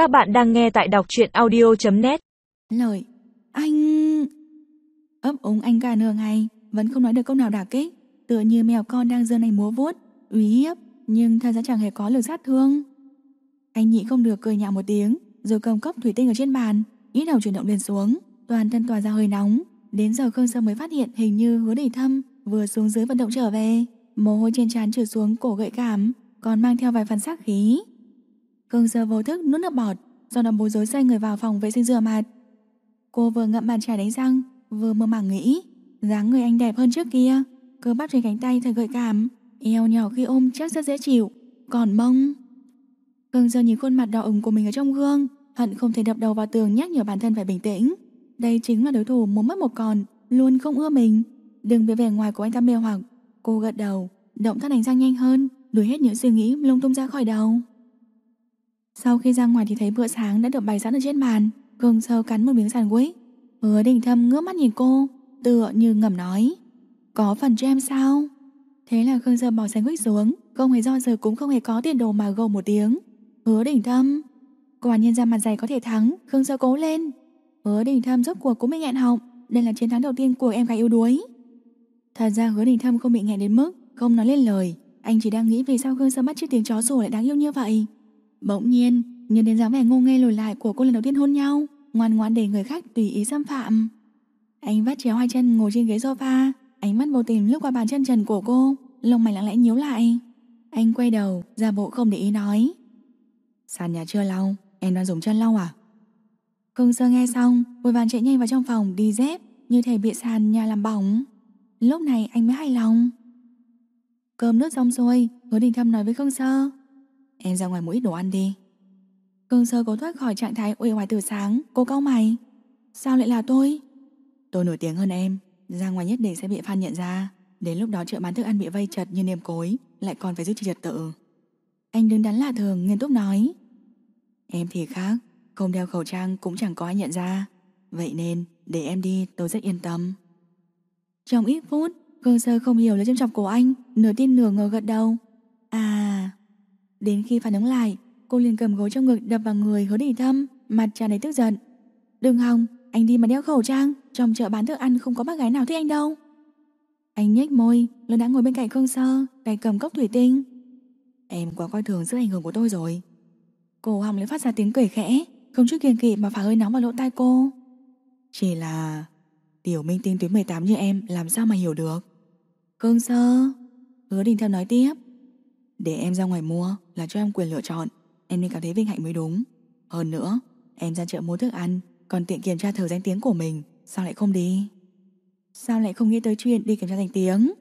Các bạn đang nghe tại đọc truyện audio.net Lời Anh... ấp úng anh cả nửa ngày Vẫn không nói được câu nào đả kích. Tựa như mèo con đang giơ này múa vuốt, Uy hiếp, Nhưng thật ra chẳng hề có lực sát thương. Anh nhị không được cười nhạo một tiếng, Rồi cầm cốc thủy tinh ở trên bàn Ít đầu chuyển động lên xuống. Toàn thân tỏa ra hơi nóng, Đến giờ Khương Sơ mới phát hiện hình như hứa đẩy thâm Vừa xuống dưới vận động trở về. Mồ hôi trên trán trượt xuống cổ gợi cảm, Còn mang theo vài phần sắc khí. Cương Sơ vô thức nuốt nước bọt Sau đó bối rối xoay người vào phòng vệ sinh rửa mặt. Cô vừa ngậm bàn chải đánh răng Vừa mơ màng nghĩ dáng người anh đẹp hơn trước kia Cơ bắp trên cánh tay thật gợi cảm Eo nhỏ khi ôm chắc rất dễ chịu Còn mông. Cương Sơ nhìn khuôn mặt đỏ ửng của mình ở trong gương Hận không thể đập đầu vào tường nhắc nhở bản thân phải bình tĩnh. Đây chính là đối thủ muốn mất một còn, Luôn không ưa mình. Đừng bị vẻ ngoài của anh ta mê hoặc. Cô gật đầu Động tác đánh răng nhanh hơn Đuổi hết những suy nghĩ lung tung ra khỏi đầu. Sau khi ra ngoài thì thấy bữa sáng đã được bày sẵn ở trên bàn Cường sơ cắn một miếng sandwich Hứa đình thâm ngước mắt nhìn cô, Tựa như ngầm nói, Có phần cho em sao? Thế là Khương Sơ bỏ sandwich xuống, Không hề do dự cũng không hề có tiền đồ mà gầu một tiếng. Hứa đình thâm, Quả nhiên ra mặt dày có thể thắng Khương Sơ cố lên. Hứa đình thâm rốt cuộc cũng bị nghẹn họng, Đây là chiến thắng đầu tiên của em gái yếu đuối. Thật ra hứa đình thâm không bị nghẹn đến mức Không nói lên lời. Anh chỉ đang nghĩ vì sao Khương Sơ bắt chiếc tiếng chó sủa lại đáng yêu như vậy. Bỗng nhiên Nhớ đến dáng vẻ ngô nghê lùi lại của cô lần đầu tiên hôn nhau, Ngoan ngoãn để người khác tùy ý xâm phạm. Anh vắt chéo hai chân ngồi trên ghế sofa, Ánh mắt vô tình lướt qua bàn chân trần của cô, Lông mày lặng lẽ nhíu lại. Anh quay đầu ra bộ không để ý nói. Sàn nhà chưa lau, Em đang dùng chân lau à? Khương Sơ nghe xong, Vội vàng chạy nhanh vào trong phòng đi dép, Như thể bị sàn nhà làm bỏng. Lúc này anh mới hài lòng. Cơm nước xong xuôi, Hứa Đình Thâm nói với Khương Sơ. Em ra ngoài mua ít đồ ăn đi. Cường Sơ cố thoát khỏi trạng thái uể oải từ sáng. Cô cau mày. Sao lại là tôi? Tôi nổi tiếng hơn em. Ra ngoài nhất định sẽ bị fan nhận ra. Đến lúc đó chợ bán thức ăn bị vây chật như niềm cối, Lại còn phải giữ trật tự. Anh đứng đắn lạ thường, nghiêm túc nói. Em thì khác. Không đeo khẩu trang cũng chẳng có ai nhận ra. Vậy nên, để em đi, tôi rất yên tâm. Trong ít phút, Cường Sơ không hiểu lời châm chọc của anh. Nửa tin nửa ngờ gật đầu. Đến khi phản ứng lại Cô liền cầm gối trong ngực đập vào người hứa đình thâm Mặt tràn đầy tức giận. Đừng hòng, anh đi mà đeo khẩu trang Trong chợ bán thức ăn không có bác gái nào thích anh đâu. Anh nhếch môi Lớn đã ngồi bên cạnh Khương Sơ Tay cầm cốc thủy tinh. Em quá coi thường sức ảnh hưởng của tôi rồi. Cô hòng lấy phát ra tiếng cười khẽ Không chút kiêng kỵ mà phả hơi nóng vào lỗ tai cô. Chỉ là Tiểu minh tinh tuyến 18 như em Làm sao mà hiểu được? Khương Sơ Hứa đình thâm nói tiếp. Để em ra ngoài mua, là cho em quyền lựa chọn. Em nên cảm thấy vinh hạnh mới đúng. Hơn nữa, em ra chợ mua thức ăn, Còn tiện kiểm tra thử danh tiếng của mình. Sao lại không đi? Sao lại không nghĩ tới chuyện đi kiểm tra danh tiếng?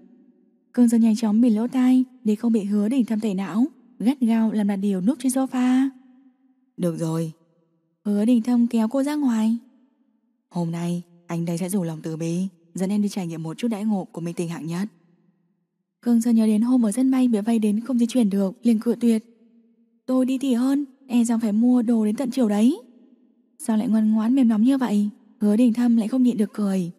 Cương dân nhanh chóng bị lỗ tai Để không bị hứa đỉnh thâm tẩy não, Gắt gao làm đặt điều núp trên sofa. Được rồi. Hứa đình thâm kéo cô ra ngoài. Hôm nay, anh đây sẽ rủ lòng từ bi, Dẫn em đi trải nghiệm một chút đãi ngộ của mình tình hạng nhất. Cường Sơn nhớ đến hôm ở sân bay bị vay đến không di chuyển được liền cự tuyệt. Tôi đi thì hơn E rằng phải mua đồ đến tận chiều đấy. Sao lại ngoan ngoãn mềm nóng như vậy? Hứa đình thâm lại không nhịn được cười.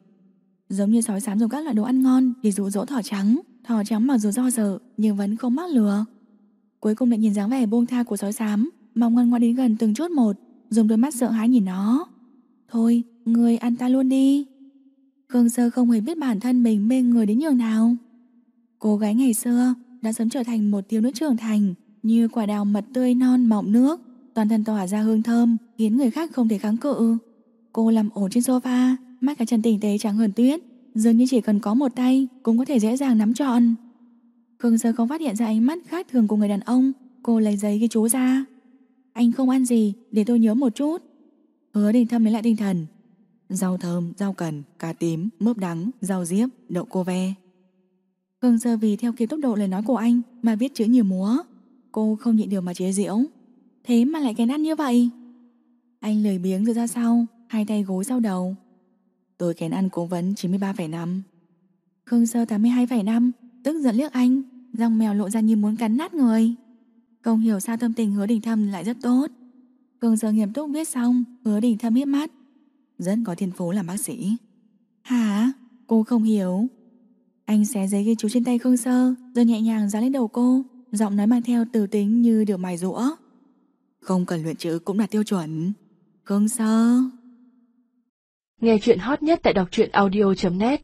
Giống như sói sám dùng các loại đồ ăn ngon Để dụ dỗ thỏ trắng Thỏ trắng mặc dù do dự nhưng vẫn không mắc lừa. Cuối cùng lại nhìn dáng vẻ buông tha của sói sám, Mong ngoan ngoãn đến gần từng chút một Dùng đôi mắt sợ hãi nhìn nó. Thôi người ăn ta luôn đi. Khương Sơ không hề biết bản thân mình mê người đến nhường nào. Cô gái ngày xưa đã sớm trở thành một thiếu nữ trưởng thành như quả đào mật tươi non mọng nước, toàn thân tỏa ra hương thơm, khiến người khác không thể kháng cự. Cô nằm ổn trên sofa, mắt cả chân tinh tế trắng hơn tuyết, dường như chỉ cần có một tay cũng có thể dễ dàng nắm trọn. Khương Sơ không phát hiện ra ánh mắt khác thường của người đàn ông, cô lấy giấy ghi chú ra. Anh không ăn gì, để tôi nhớ một chút. Hứa đình thâm lấy lại tinh thần. Rau thơm, rau cần, cà tím, mướp đắng, rau diếp, đậu cô ve. Khương Sơ vì theo kịp tốc độ lời nói của anh mà viết chữ nhiều múa. Cô không nhịn được mà chế giễu. Thế mà lại kén ăn như vậy? Anh lười biếng rồi ra sau Hai tay gối sau đầu. Tôi kén ăn cố vấn 93,5 Khương Sơ 82,5 Tức giận liếc anh Răng mèo lộ ra như muốn cắn nát người. Không hiểu sao tâm tình hứa đình thâm lại rất tốt. Khương Sơ nghiêm túc viết xong Hứa đình thâm hiếp mắt. Rất có thiên phú làm bác sĩ. Hả? Cô không hiểu. Anh xé giấy ghi chú trên tay Khương Sơ, Rồi nhẹ nhàng dán lên đầu cô, Giọng nói mang theo từ tính như điều mài rũa. Không cần luyện chữ cũng đạt tiêu chuẩn. Khương Sơ. Nghe chuyện hot nhất tại đọc truyện audio.net